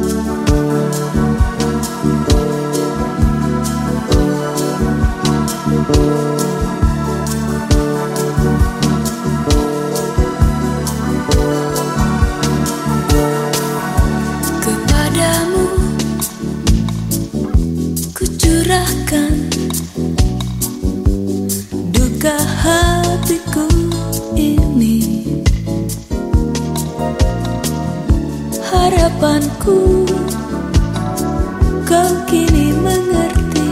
thank you aku. Kau kini mengerti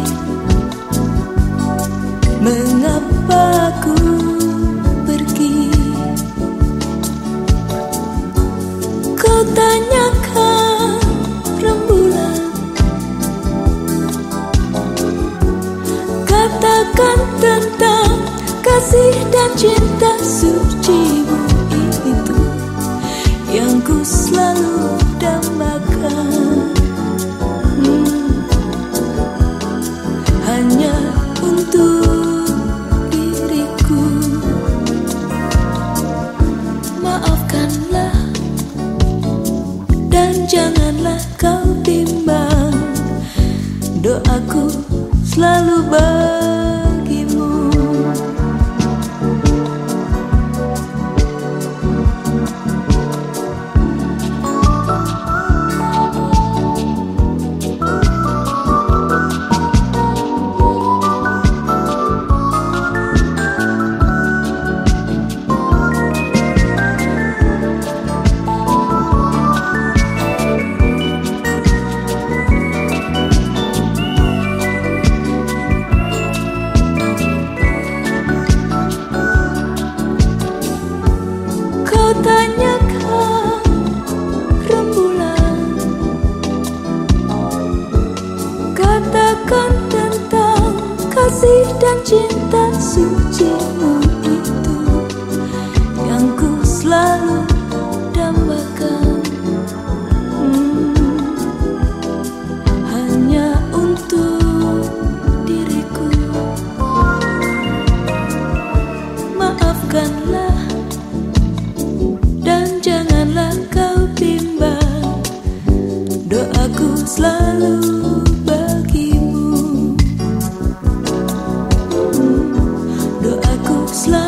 Mengapa aku selalu baik. dan cinta sucimu itu Yang ku selalu dambakan. Hmm, Hanya untuk diriku. Maafkanlah dan janganlah kau bimbang Doaku selalu Slow.